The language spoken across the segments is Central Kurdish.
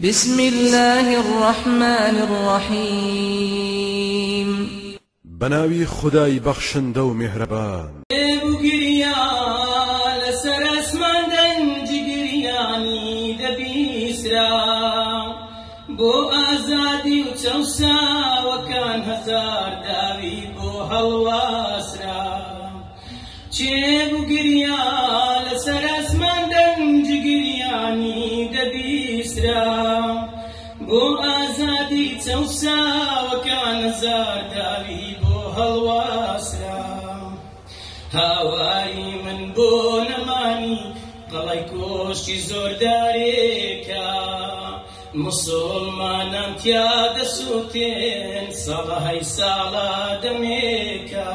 بسم الله الرحمن الرحيم بناوي خداي بخشن دو مهربان ابو كريال سر اسمان دنج دبي اسرا بو ازادي و وتوسا وكان هزار داوي بو هلواسرا چه ابو كريال چەسا وەکانەزار داوی بۆ هەڵواسرا هاواری من بۆ نەمانی قەڵی کۆشتی زۆردارێکە مسلمانان تیا دەسووتێن سەڵەهای ساڵا دەمێکە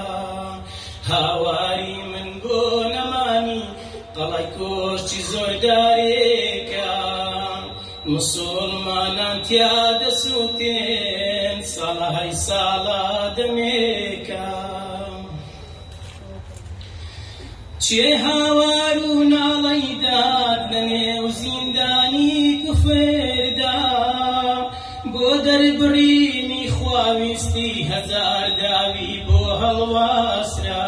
هاواری من بۆ نەمانی قەڵی کۆشتی زۆردارێکە مسلمان ساڵان تیا دەسووتێن ساڵهای ساڵا دەمێکە چێ هاوار و ناڵەیداد لەنێو زیندانی کوفێدا بۆ دەربڕینی خواویستی هەزار داوی بۆ هەڵواسرا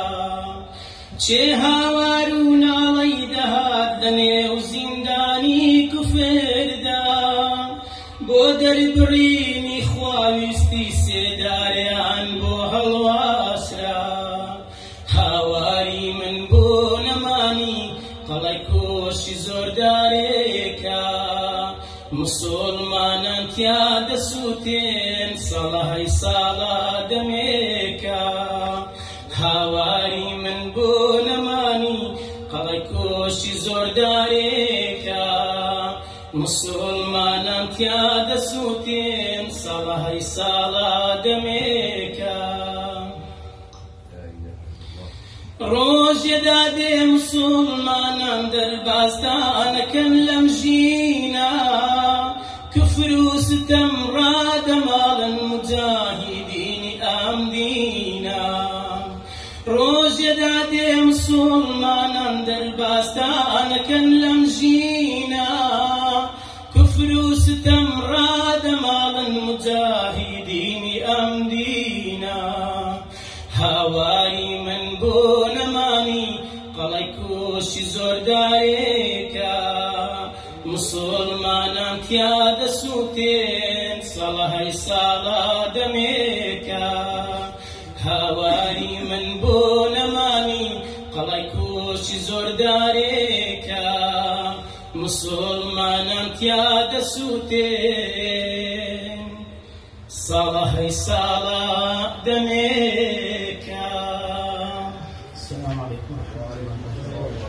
چێ هاوار و سەربڕینی خواویستی سێداریان بۆ هەڵواسرا هاواری من بۆ نەمانی قەڵی کۆشی زۆردارێکە مسلمانان تیا دەسووتێن سەڵەهای ساڵا دەمێکە هاواری من بۆ نەمانی قەڵی کۆشی زۆردارێک مسلمانم تیا دسوتین صلاحی سالا دمیکم روز دادی مسلمانم در بازدان کن لم جینا كفر وستم راد مال المجاهدين ام دينا روز دادي مسلمان در بازدان كن لمجينا جفر و ستم ڕادەماڵن مجاهیدینی ئەم دینا هاواری من بۆ نەمانی قەڵی کۆشی زۆردارێکە مسلمانان تیا دەسووتێن سەڵەهای ساڵا دەمێکە هاواری من بۆ نەمانی قەڵی کۆشی زۆردارێک مسلمانم تیا دسوته صلاح صلاة دمك السلام عليكم ورحمة الله وبركاته